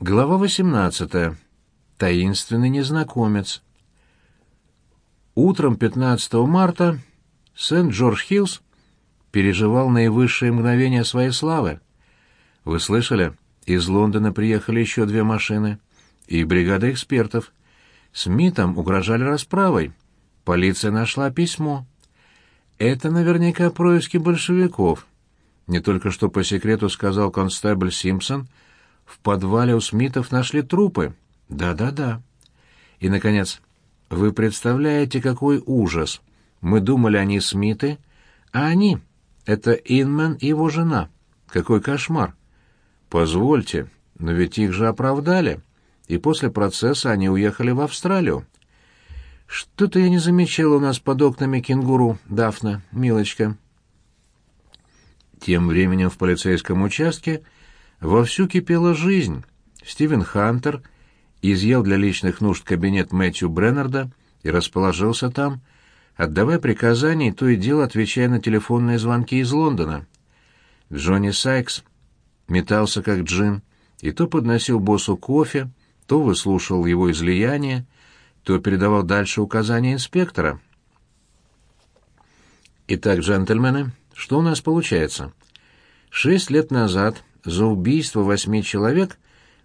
Глава 18. Таинственный незнакомец. Утром 15 марта Сент-Джордж-Хиллз переживал наивысшие мгновения своей славы. Вы слышали? Из Лондона приехали еще две машины и бригада экспертов. Смитам угрожали расправой. Полиция нашла письмо. Это наверняка происки большевиков. Не только что по секрету сказал констебль Симпсон — в подвале у Смитов нашли трупы. Да-да-да. И, наконец, вы представляете, какой ужас. Мы думали, они Смиты, а они — это Инмен и его жена. Какой кошмар. Позвольте, но ведь их же оправдали, и после процесса они уехали в Австралию. Что-то я не замечал у нас под окнами кенгуру, Дафна, милочка. Тем временем в полицейском участке Вовсю кипела жизнь. Стивен Хантер изъел для личных нужд кабинет Мэтью Бреннарда и расположился там, отдавая приказания и то и дело отвечая на телефонные звонки из Лондона. Джонни Сайкс метался как джин, и то подносил боссу кофе, то выслушивал его излияние, то передавал дальше указания инспектора. Итак, джентльмены, что у нас получается? Шесть лет назад за убийство восьми человек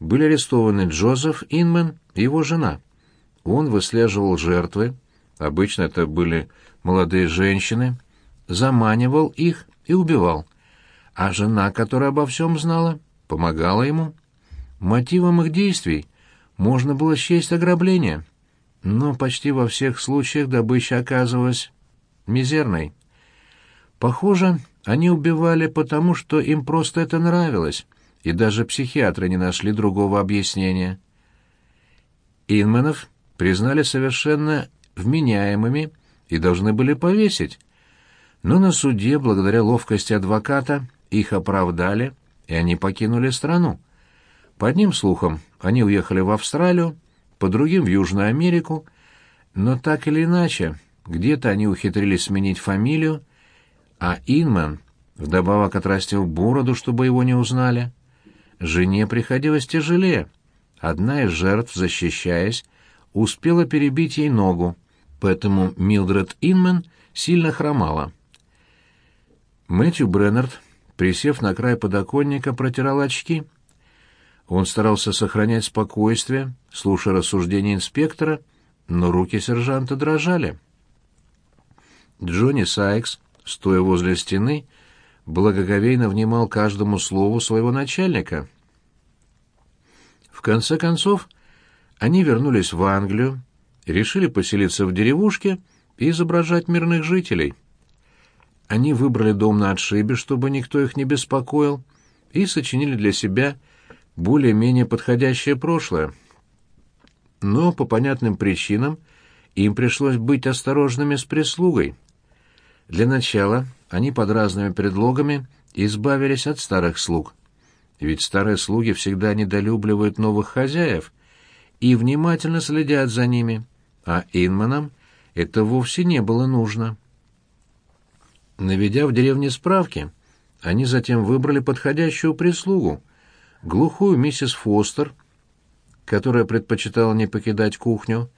были арестованы Джозеф Инман и его жена. Он выслеживал жертвы, обычно это были молодые женщины, заманивал их и убивал. А жена, которая обо всем знала, помогала ему. Мотивом их действий можно было счесть ограбление, но почти во всех случаях добыча оказывалась мизерной. Похоже, они убивали потому, что им просто это нравилось, и даже психиатры не нашли другого объяснения. Инманов признали совершенно вменяемыми и должны были повесить. Но на суде, благодаря ловкости адвоката, их оправдали, и они покинули страну. По одним слухам, они уехали в Австралию, по другим — в Южную Америку, но так или иначе, где-то они ухитрились сменить фамилию, а Инман вдобавок отрастил бороду, чтобы его не узнали. Жене приходилось тяжелее. Одна из жертв, защищаясь, успела перебить ей ногу, поэтому Милдред Инман сильно хромала. Мэтью Бреннард, присев на край подоконника, протирал очки. Он старался сохранять спокойствие, слушая рассуждения инспектора, но руки сержанта дрожали. Джонни Сайкс стоя возле стены, благоговейно внимал каждому слову своего начальника. В конце концов, они вернулись в Англию, решили поселиться в деревушке и изображать мирных жителей. Они выбрали дом на отшибе, чтобы никто их не беспокоил, и сочинили для себя более-менее подходящее прошлое. Но по понятным причинам им пришлось быть осторожными с прислугой. Для начала они под разными предлогами избавились от старых слуг. Ведь старые слуги всегда недолюбливают новых хозяев и внимательно следят за ними, а Инманам это вовсе не было нужно. Наведя в деревне справки, они затем выбрали подходящую прислугу, глухую миссис Фостер, которая предпочитала не покидать кухню,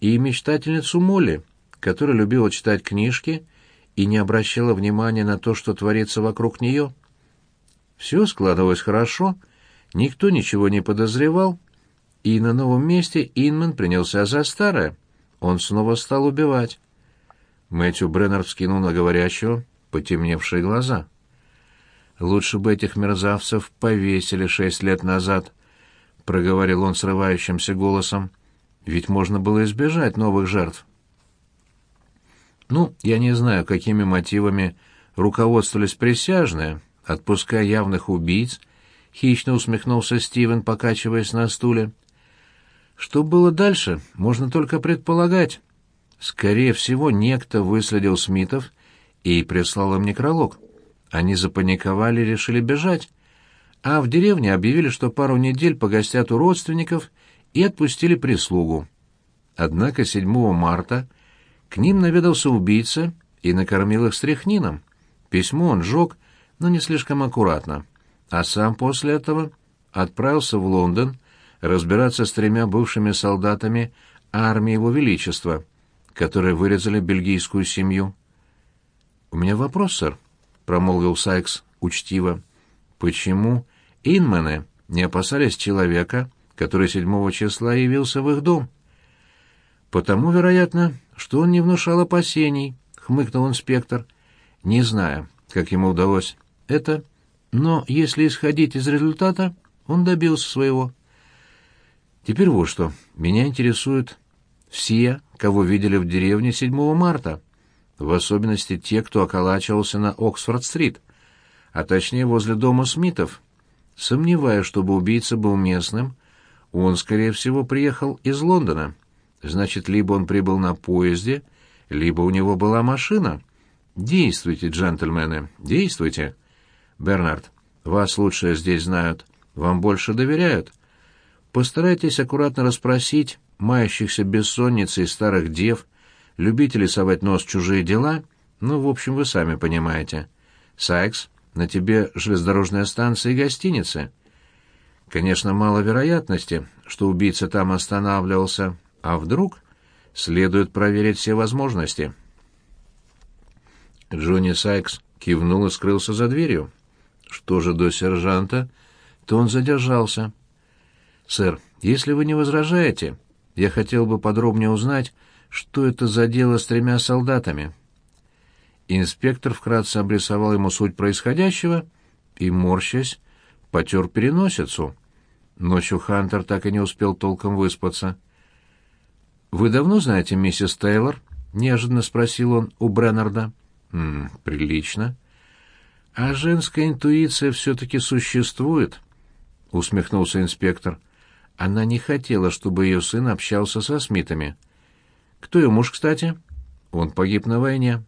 и мечтательницу Молли, которая любила читать книжки и не обращала внимания на то, что творится вокруг нее. Все складывалось хорошо, никто ничего не подозревал, и на новом месте Инман принялся за старое. Он снова стал убивать. Мэтью Бреннер вскинул на говорящего потемневшие глаза. «Лучше бы этих мерзавцев повесили шесть лет назад», — проговорил он срывающимся голосом. «Ведь можно было избежать новых жертв». Ну, я не знаю, какими мотивами руководствовались присяжные, отпуская явных убийц, хищно усмехнулся Стивен, покачиваясь на стуле. Что было дальше, можно только предполагать. Скорее всего, некто выследил Смитов и прислал им некролог. Они запаниковали и решили бежать. А в деревне объявили, что пару недель погостят у родственников и отпустили прислугу. Однако 7 марта к ним наведался убийца и накормил их стряхнином. Письмо он сжег, но не слишком аккуратно. А сам после этого отправился в Лондон разбираться с тремя бывшими солдатами армии Его Величества, которые вырезали бельгийскую семью. «У меня вопрос, сэр», — промолвил Сайкс учтиво. «Почему инмены не опасались человека, который седьмого числа явился в их дом?» «Потому, вероятно, что он не внушал опасений», — хмыкнул инспектор, не зная, как ему удалось это, но если исходить из результата, он добился своего. Теперь вот что. Меня интересуют все, кого видели в деревне 7 марта, в особенности те, кто околачивался на Оксфорд-стрит, а точнее возле дома Смитов. Сомневаюсь, чтобы убийца был местным, он, скорее всего, приехал из Лондона. Значит, либо он прибыл на поезде, либо у него была машина. Действуйте, джентльмены, действуйте. Бернард, вас лучше здесь знают, вам больше доверяют. Постарайтесь аккуратно расспросить маящихся бессонницей старых дев, любителей совать нос в чужие дела, ну, в общем, вы сами понимаете. Сайкс, на тебе железнодорожная станция и гостиница. Конечно, мало вероятности, что убийца там останавливался, а вдруг следует проверить все возможности. Джонни Сайкс кивнул и скрылся за дверью. Что же до сержанта, то он задержался. «Сэр, если вы не возражаете, я хотел бы подробнее узнать, что это за дело с тремя солдатами». Инспектор вкратце обрисовал ему суть происходящего и, морщась, потер переносицу. Ночью Хантер так и не успел толком выспаться. «Вы давно знаете миссис Тейлор?» — неожиданно спросил он у Бреннарда. «М -м, «Прилично». «А женская интуиция все-таки существует», — усмехнулся инспектор. Она не хотела, чтобы ее сын общался со Смитами. «Кто ее муж, кстати?» «Он погиб на войне».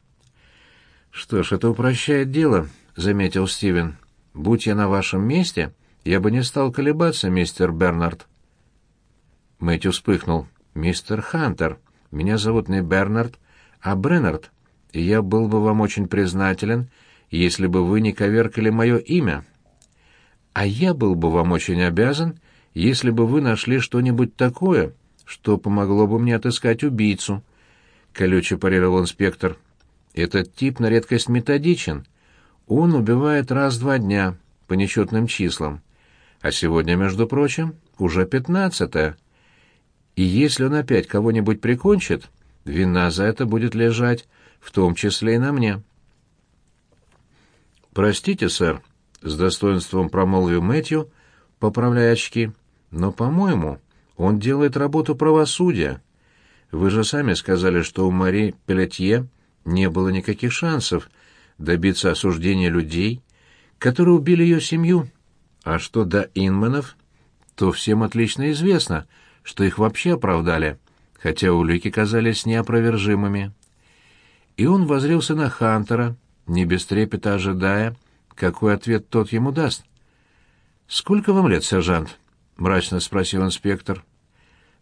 «Что ж, это упрощает дело», — заметил Стивен. «Будь я на вашем месте, я бы не стал колебаться, мистер Бернард». Мэтью вспыхнул. «Мистер Хантер, меня зовут не Бернард, а Бреннард, и я был бы вам очень признателен, если бы вы не коверкали мое имя. А я был бы вам очень обязан, если бы вы нашли что-нибудь такое, что помогло бы мне отыскать убийцу. Колюче парировал инспектор. Этот тип на редкость методичен. Он убивает раз-два дня по нечетным числам. А сегодня, между прочим, уже пятнадцатое. И если он опять кого-нибудь прикончит, вина за это будет лежать, в том числе и на мне. «Простите, сэр», — с достоинством промолвил Мэтью, поправляя очки, — «но, по-моему, он делает работу правосудия. Вы же сами сказали, что у Мари Пелетье не было никаких шансов добиться осуждения людей, которые убили ее семью. А что до Инманов, то всем отлично известно, что их вообще оправдали, хотя улики казались неопровержимыми». И он возрился на Хантера, — не без трепета ожидая, какой ответ тот ему даст. «Сколько вам лет, сержант?» — мрачно спросил инспектор.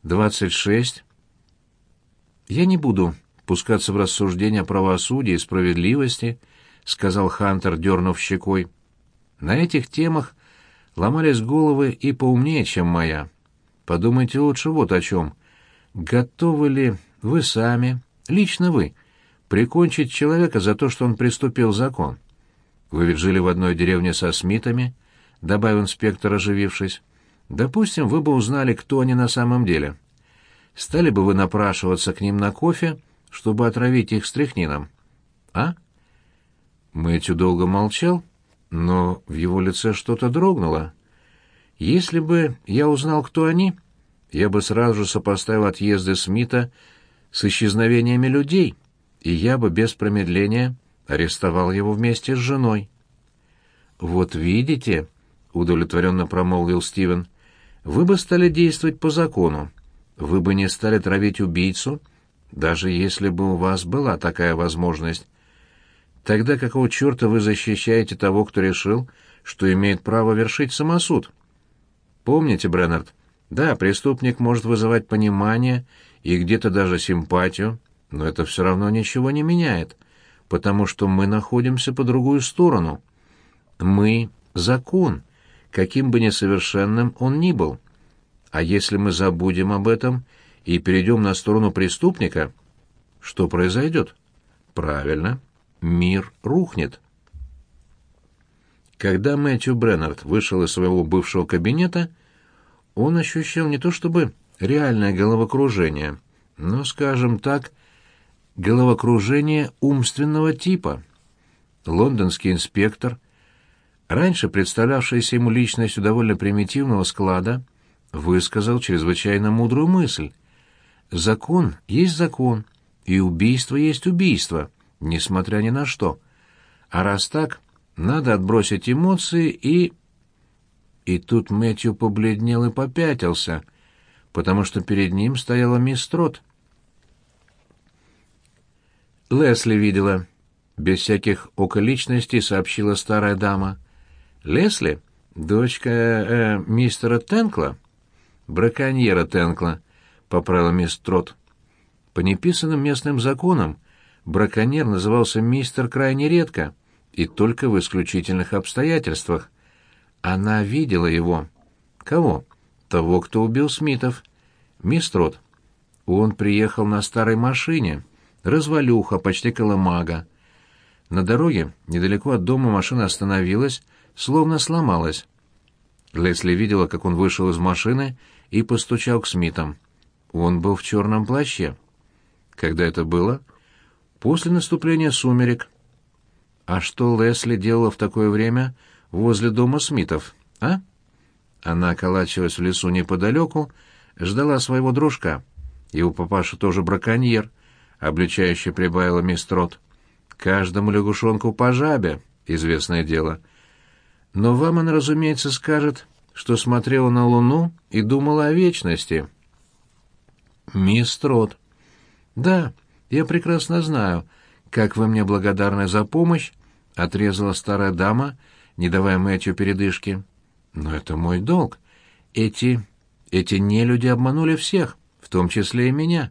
«Двадцать шесть». «Я не буду пускаться в рассуждения о правосудии и справедливости», — сказал Хантер, дернув щекой. «На этих темах ломались головы и поумнее, чем моя. Подумайте лучше вот о чем. Готовы ли вы сами, лично вы, — прикончить человека за то, что он приступил закон. Вы ведь жили в одной деревне со Смитами, — добавил инспектор, оживившись. Допустим, вы бы узнали, кто они на самом деле. Стали бы вы напрашиваться к ним на кофе, чтобы отравить их стряхнином? А? Мэтью долго молчал, но в его лице что-то дрогнуло. Если бы я узнал, кто они, я бы сразу же сопоставил отъезды Смита с исчезновениями людей — и я бы без промедления арестовал его вместе с женой. «Вот видите», — удовлетворенно промолвил Стивен, — «вы бы стали действовать по закону. Вы бы не стали травить убийцу, даже если бы у вас была такая возможность. Тогда какого черта вы защищаете того, кто решил, что имеет право вершить самосуд? Помните, Бреннард, да, преступник может вызывать понимание и где-то даже симпатию, но это все равно ничего не меняет, потому что мы находимся по другую сторону. Мы — закон, каким бы несовершенным он ни был. А если мы забудем об этом и перейдем на сторону преступника, что произойдет? Правильно, мир рухнет. Когда Мэтью Бреннард вышел из своего бывшего кабинета, он ощущал не то чтобы реальное головокружение, но, скажем так, головокружение умственного типа. Лондонский инспектор, раньше представлявшийся ему личностью довольно примитивного склада, высказал чрезвычайно мудрую мысль. Закон есть закон, и убийство есть убийство, несмотря ни на что. А раз так, надо отбросить эмоции и... И тут Мэтью побледнел и попятился, потому что перед ним стояла мисс Трот. Лесли видела. Без всяких околичностей сообщила старая дама. Лесли? Дочка э, мистера Тенкла? Браконьера Тенкла, поправила мисс Трот. По неписанным местным законам браконьер назывался мистер крайне редко и только в исключительных обстоятельствах. Она видела его. Кого? Того, кто убил Смитов. Мисс Трот. Он приехал на старой машине развалюха, почти колымага. На дороге, недалеко от дома, машина остановилась, словно сломалась. Лесли видела, как он вышел из машины и постучал к Смитам. Он был в черном плаще. Когда это было? После наступления сумерек. А что Лесли делала в такое время возле дома Смитов, а? Она околачивалась в лесу неподалеку, ждала своего дружка. Его папаша тоже браконьер, — обличающе прибавила мисс Трот. «Каждому лягушонку по жабе, известное дело. Но вам она, разумеется, скажет, что смотрела на луну и думала о вечности». «Мисс Трот». «Да, я прекрасно знаю, как вы мне благодарны за помощь», — отрезала старая дама, не давая Мэтью передышки. «Но это мой долг. Эти... эти нелюди обманули всех, в том числе и меня»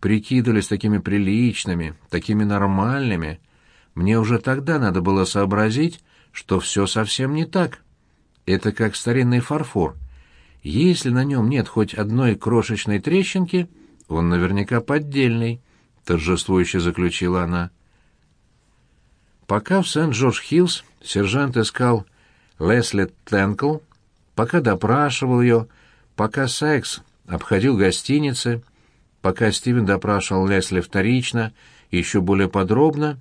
прикидывались такими приличными, такими нормальными. Мне уже тогда надо было сообразить, что все совсем не так. Это как старинный фарфор. Если на нем нет хоть одной крошечной трещинки, он наверняка поддельный, — торжествующе заключила она. Пока в Сент-Джордж-Хиллз сержант искал Лесли Тенкл, пока допрашивал ее, пока Сайкс обходил гостиницы — Пока Стивен допрашивал Лесли вторично, еще более подробно,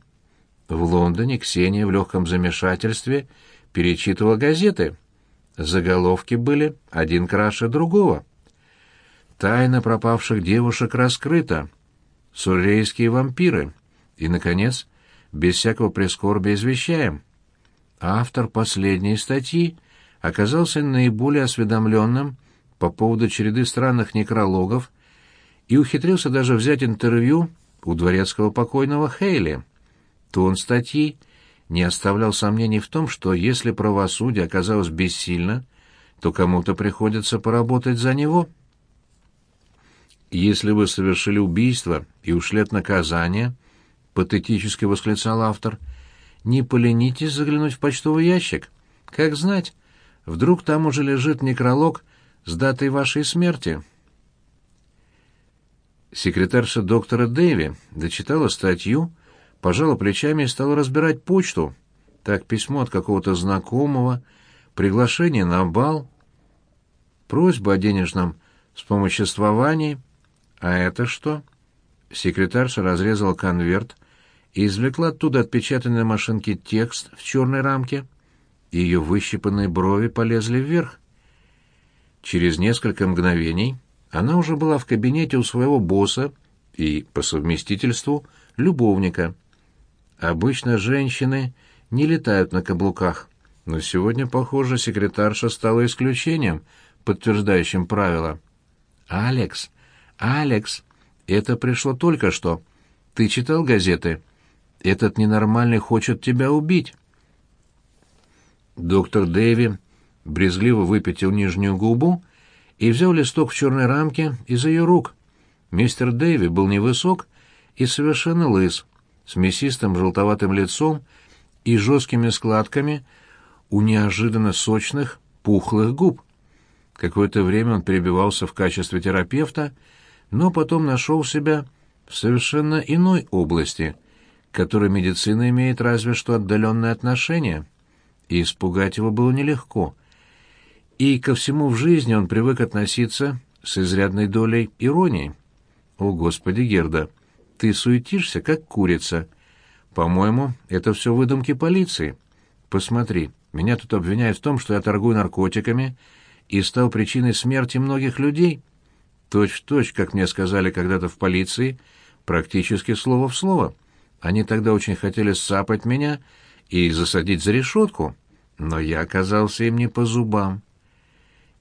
в Лондоне Ксения в легком замешательстве перечитывала газеты. Заголовки были один краше другого. Тайна пропавших девушек раскрыта. Суррейские вампиры. И, наконец, без всякого прискорбия извещаем. Автор последней статьи оказался наиболее осведомленным по поводу череды странных некрологов, и ухитрился даже взять интервью у дворецкого покойного Хейли. Тон статьи не оставлял сомнений в том, что если правосудие оказалось бессильно, то кому-то приходится поработать за него. «Если вы совершили убийство и ушли от наказания», — патетически восклицал автор, — «не поленитесь заглянуть в почтовый ящик. Как знать, вдруг там уже лежит некролог с датой вашей смерти». Секретарша доктора Дэви дочитала статью, пожала плечами и стала разбирать почту. Так письмо от какого-то знакомого, приглашение на бал, просьба о денежном вспомоществовании. А это что? Секретарша разрезала конверт и извлекла оттуда отпечатанный на машинке текст в черной рамке. Ее выщипанные брови полезли вверх. Через несколько мгновений она уже была в кабинете у своего босса и, по совместительству, любовника. Обычно женщины не летают на каблуках, но сегодня, похоже, секретарша стала исключением, подтверждающим правило. «Алекс! Алекс! Это пришло только что. Ты читал газеты? Этот ненормальный хочет тебя убить!» Доктор Дэви брезгливо выпятил нижнюю губу и взял листок в черной рамке из ее рук. Мистер Дэйви был невысок и совершенно лыс, с мясистым желтоватым лицом и жесткими складками у неожиданно сочных, пухлых губ. Какое-то время он перебивался в качестве терапевта, но потом нашел себя в совершенно иной области, которой медицина имеет разве что отдаленное отношение. И испугать его было нелегко. И ко всему в жизни он привык относиться с изрядной долей иронии. «О, Господи, Герда, ты суетишься, как курица. По-моему, это все выдумки полиции. Посмотри, меня тут обвиняют в том, что я торгую наркотиками и стал причиной смерти многих людей. Точь-в-точь, точь, как мне сказали когда-то в полиции, практически слово в слово. Они тогда очень хотели сапать меня и засадить за решетку, но я оказался им не по зубам.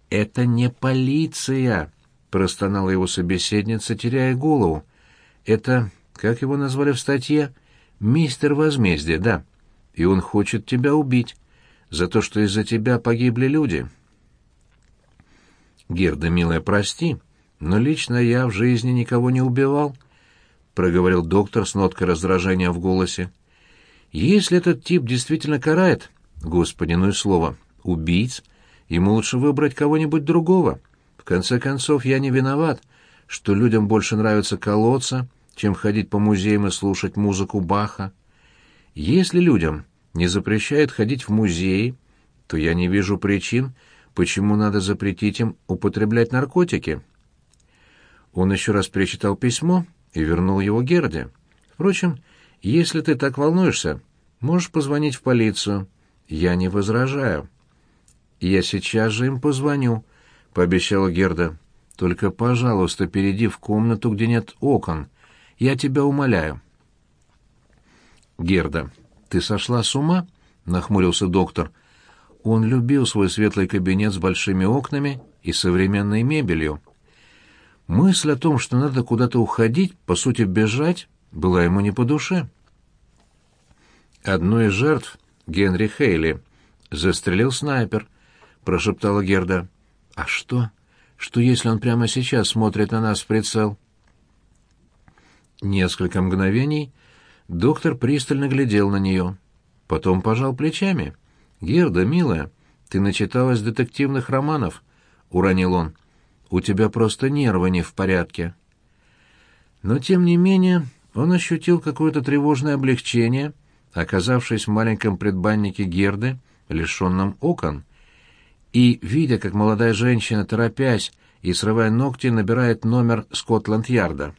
«Это не полиция!» — простонала его собеседница, теряя голову. «Это, как его назвали в статье, мистер возмездие, да. И он хочет тебя убить за то, что из-за тебя погибли люди». «Герда, милая, прости, но лично я в жизни никого не убивал», — проговорил доктор с ноткой раздражения в голосе. «Если этот тип действительно карает, господи, ну и слово, убийц, ему лучше выбрать кого-нибудь другого. В конце концов, я не виноват, что людям больше нравится колоться, чем ходить по музеям и слушать музыку Баха. Если людям не запрещают ходить в музеи, то я не вижу причин, почему надо запретить им употреблять наркотики. Он еще раз перечитал письмо и вернул его Герде. Впрочем, если ты так волнуешься, можешь позвонить в полицию. Я не возражаю. Я сейчас же им позвоню, пообещала Герда. Только, пожалуйста, перейди в комнату, где нет окон. Я тебя умоляю. Герда, ты сошла с ума? нахмурился доктор. Он любил свой светлый кабинет с большими окнами и современной мебелью. Мысль о том, что надо куда-то уходить, по сути бежать, была ему не по душе. Одну из жертв, Генри Хейли, застрелил снайпер, прошептала Герда. А что? Что если он прямо сейчас смотрит на нас в прицел? Несколько мгновений доктор пристально глядел на нее, потом пожал плечами — «Герда, милая, ты начиталась детективных романов», — уронил он. «У тебя просто нервы не в порядке». Но, тем не менее, он ощутил какое-то тревожное облегчение, оказавшись в маленьком предбаннике Герды, лишенном окон, и, видя, как молодая женщина, торопясь и срывая ногти, набирает номер Скотланд-Ярда.